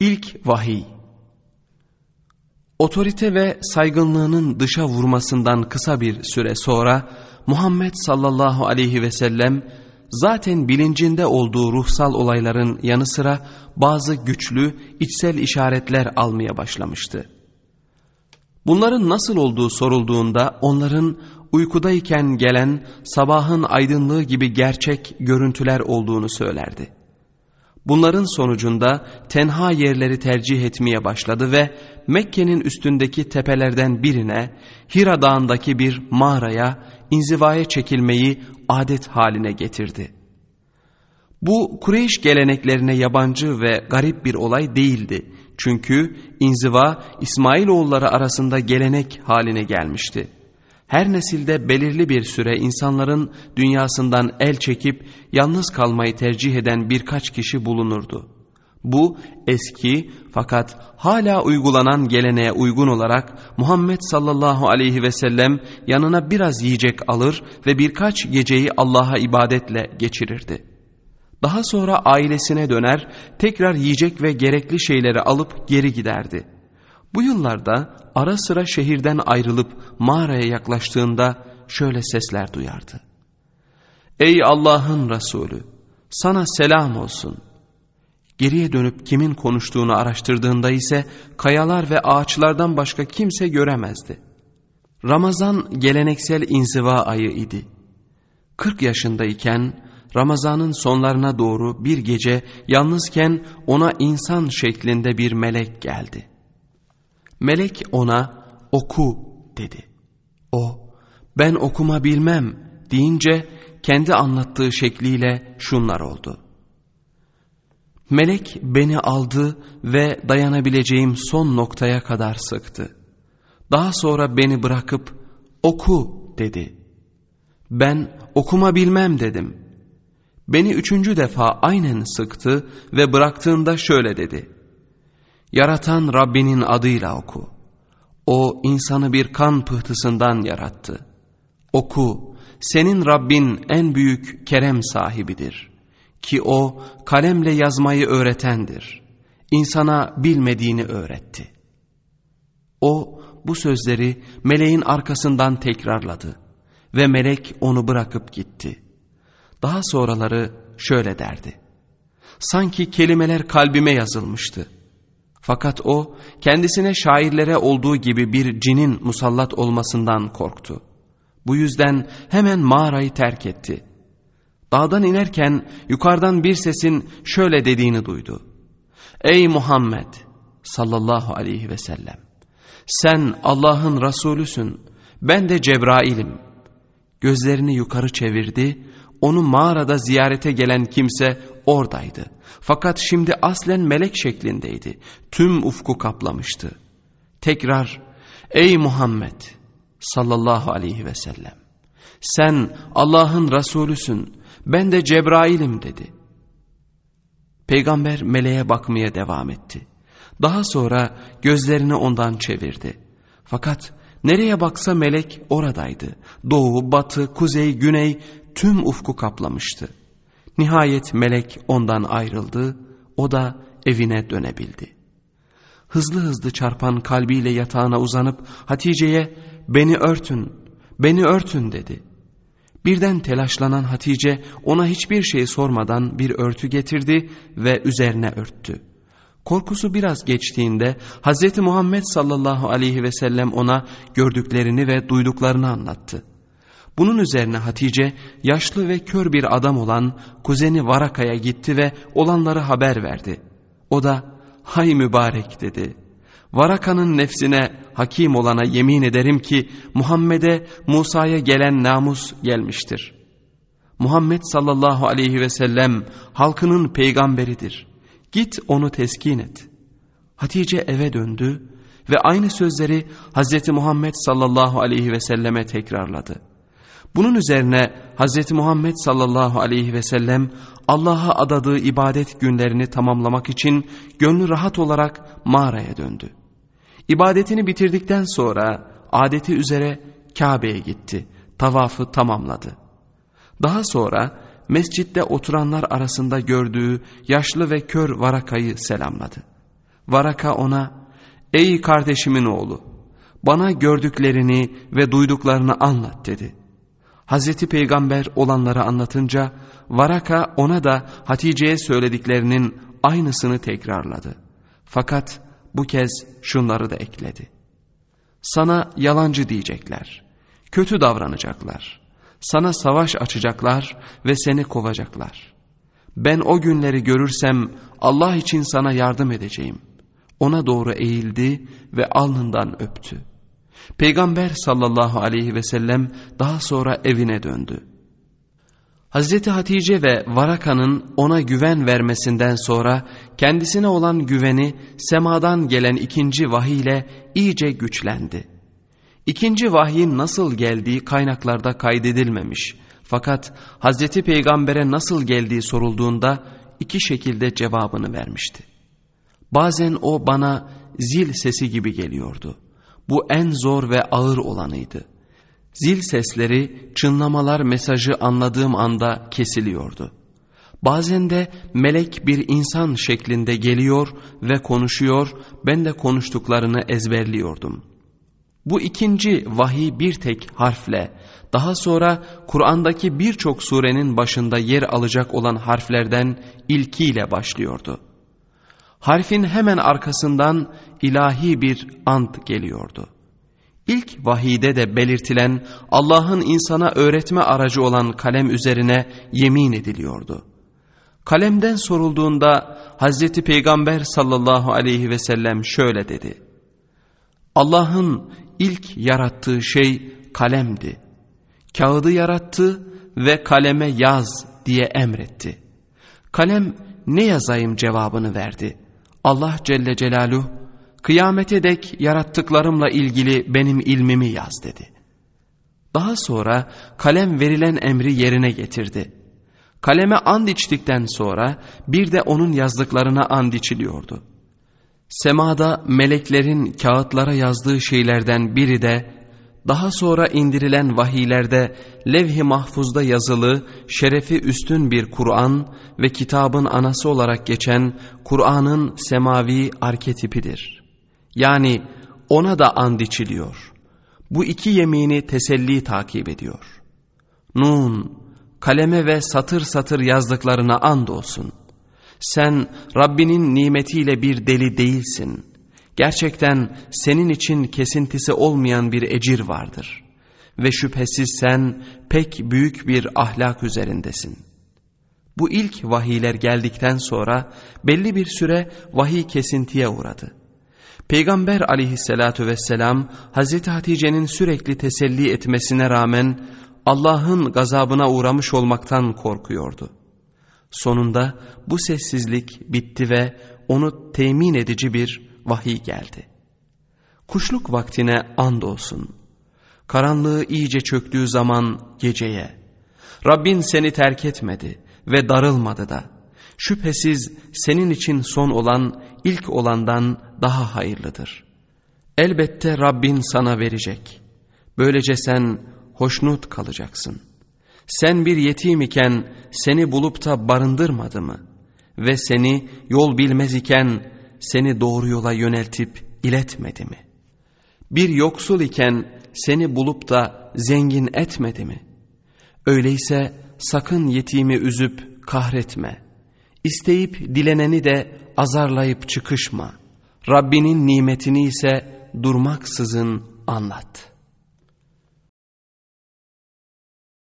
İlk vahiy Otorite ve saygınlığının dışa vurmasından kısa bir süre sonra Muhammed sallallahu aleyhi ve sellem zaten bilincinde olduğu ruhsal olayların yanı sıra bazı güçlü içsel işaretler almaya başlamıştı. Bunların nasıl olduğu sorulduğunda onların uykudayken gelen sabahın aydınlığı gibi gerçek görüntüler olduğunu söylerdi. Bunların sonucunda tenha yerleri tercih etmeye başladı ve Mekke'nin üstündeki tepelerden birine Hira Dağı'ndaki bir mağaraya inzivaya çekilmeyi adet haline getirdi. Bu Kureyş geleneklerine yabancı ve garip bir olay değildi. Çünkü inziva İsmailoğulları arasında gelenek haline gelmişti. Her nesilde belirli bir süre insanların dünyasından el çekip yalnız kalmayı tercih eden birkaç kişi bulunurdu. Bu eski fakat hala uygulanan geleneğe uygun olarak Muhammed sallallahu aleyhi ve sellem yanına biraz yiyecek alır ve birkaç geceyi Allah'a ibadetle geçirirdi. Daha sonra ailesine döner, tekrar yiyecek ve gerekli şeyleri alıp geri giderdi. Bu yıllarda ara sıra şehirden ayrılıp mağaraya yaklaştığında şöyle sesler duyardı. Ey Allah'ın Resulü! Sana selam olsun. Geriye dönüp kimin konuştuğunu araştırdığında ise kayalar ve ağaçlardan başka kimse göremezdi. Ramazan geleneksel inziva ayı idi. 40 yaşındayken Ramazanın sonlarına doğru bir gece yalnızken ona insan şeklinde bir melek geldi. Melek ona oku dedi. O ben okuma bilmem deyince kendi anlattığı şekliyle şunlar oldu. Melek beni aldı ve dayanabileceğim son noktaya kadar sıktı. Daha sonra beni bırakıp oku dedi. Ben okuma bilmem dedim. Beni üçüncü defa aynen sıktı ve bıraktığında şöyle dedi. Yaratan Rabbinin adıyla oku. O insanı bir kan pıhtısından yarattı. Oku, senin Rabbin en büyük kerem sahibidir. Ki o kalemle yazmayı öğretendir. İnsana bilmediğini öğretti. O bu sözleri meleğin arkasından tekrarladı ve melek onu bırakıp gitti. Daha sonraları şöyle derdi. Sanki kelimeler kalbime yazılmıştı. Fakat o kendisine şairlere olduğu gibi bir cinin musallat olmasından korktu. Bu yüzden hemen mağarayı terk etti. Dağdan inerken yukarıdan bir sesin şöyle dediğini duydu. Ey Muhammed sallallahu aleyhi ve sellem sen Allah'ın Resulüsün ben de Cebrail'im. Gözlerini yukarı çevirdi onu mağarada ziyarete gelen kimse oradaydı. Fakat şimdi aslen melek şeklindeydi. Tüm ufku kaplamıştı. Tekrar ey Muhammed sallallahu aleyhi ve sellem sen Allah'ın Resulüsün ben de Cebrail'im dedi. Peygamber meleğe bakmaya devam etti. Daha sonra gözlerini ondan çevirdi. Fakat nereye baksa melek oradaydı. Doğu, batı, kuzey, güney tüm ufku kaplamıştı. Nihayet melek ondan ayrıldı, o da evine dönebildi. Hızlı hızlı çarpan kalbiyle yatağına uzanıp Hatice'ye beni örtün, beni örtün dedi. Birden telaşlanan Hatice ona hiçbir şey sormadan bir örtü getirdi ve üzerine örttü. Korkusu biraz geçtiğinde Hz. Muhammed sallallahu aleyhi ve sellem ona gördüklerini ve duyduklarını anlattı. Bunun üzerine Hatice yaşlı ve kör bir adam olan kuzeni Varaka'ya gitti ve olanları haber verdi. O da hay mübarek dedi. Varaka'nın nefsine hakim olana yemin ederim ki Muhammed'e Musa'ya gelen namus gelmiştir. Muhammed sallallahu aleyhi ve sellem halkının peygamberidir. Git onu teskin et. Hatice eve döndü ve aynı sözleri Hazreti Muhammed sallallahu aleyhi ve selleme tekrarladı. Bunun üzerine Hz. Muhammed sallallahu aleyhi ve sellem Allah'a adadığı ibadet günlerini tamamlamak için gönlü rahat olarak mağaraya döndü. İbadetini bitirdikten sonra adeti üzere Kabe'ye gitti, tavafı tamamladı. Daha sonra mescitte oturanlar arasında gördüğü yaşlı ve kör varakayı selamladı. Varaka ona, ''Ey kardeşimin oğlu, bana gördüklerini ve duyduklarını anlat.'' dedi. Hazreti Peygamber olanları anlatınca Varaka ona da Hatice'ye söylediklerinin aynısını tekrarladı. Fakat bu kez şunları da ekledi. Sana yalancı diyecekler, kötü davranacaklar, sana savaş açacaklar ve seni kovacaklar. Ben o günleri görürsem Allah için sana yardım edeceğim. Ona doğru eğildi ve alnından öptü. Peygamber sallallahu aleyhi ve sellem daha sonra evine döndü. Hazreti Hatice ve Varaka'nın ona güven vermesinden sonra kendisine olan güveni semadan gelen ikinci vahiy ile iyice güçlendi. İkinci vahyin nasıl geldiği kaynaklarda kaydedilmemiş. Fakat Hazreti Peygamber'e nasıl geldiği sorulduğunda iki şekilde cevabını vermişti. Bazen o bana zil sesi gibi geliyordu. Bu en zor ve ağır olanıydı. Zil sesleri, çınlamalar mesajı anladığım anda kesiliyordu. Bazen de melek bir insan şeklinde geliyor ve konuşuyor, ben de konuştuklarını ezberliyordum. Bu ikinci vahiy bir tek harfle, daha sonra Kur'an'daki birçok surenin başında yer alacak olan harflerden ilkiyle başlıyordu. Harfin hemen arkasından ilahi bir ant geliyordu. İlk vahide de belirtilen Allah'ın insana öğretme aracı olan kalem üzerine yemin ediliyordu. Kalemden sorulduğunda Hazreti Peygamber sallallahu aleyhi ve sellem şöyle dedi. Allah'ın ilk yarattığı şey kalemdi. Kağıdı yarattı ve kaleme yaz diye emretti. Kalem ne yazayım cevabını verdi. Allah Celle Celaluhu kıyamete dek yarattıklarımla ilgili benim ilmimi yaz dedi. Daha sonra kalem verilen emri yerine getirdi. Kaleme and içtikten sonra bir de onun yazdıklarına and içiliyordu. Semada meleklerin kağıtlara yazdığı şeylerden biri de daha sonra indirilen vahiylerde levh-i mahfuzda yazılı şerefi üstün bir Kur'an ve kitabın anası olarak geçen Kur'an'ın semavi arketipidir. Yani ona da and içiliyor. Bu iki yemini teselli takip ediyor. Nun, kaleme ve satır satır yazdıklarına and olsun. Sen Rabbinin nimetiyle bir deli değilsin. Gerçekten senin için kesintisi olmayan bir ecir vardır. Ve şüphesiz sen pek büyük bir ahlak üzerindesin. Bu ilk vahiyler geldikten sonra belli bir süre vahiy kesintiye uğradı. Peygamber aleyhissalatu vesselam Hazreti Hatice'nin sürekli teselli etmesine rağmen Allah'ın gazabına uğramış olmaktan korkuyordu. Sonunda bu sessizlik bitti ve onu temin edici bir vahiy geldi. Kuşluk vaktine andolsun. Karanlığı iyice çöktüğü zaman geceye. Rabbin seni terk etmedi ve darılmadı da. Şüphesiz senin için son olan ilk olandan daha hayırlıdır. Elbette Rabbin sana verecek. Böylece sen hoşnut kalacaksın. Sen bir yetim iken seni bulup da barındırmadı mı? Ve seni yol bilmez iken seni doğru yola yöneltip iletmedi mi? Bir yoksul iken seni bulup da zengin etmedi mi? Öyleyse sakın yetimi üzüp kahretme. İsteyip dileneni de azarlayıp çıkışma. Rabbinin nimetini ise durmaksızın anlat.''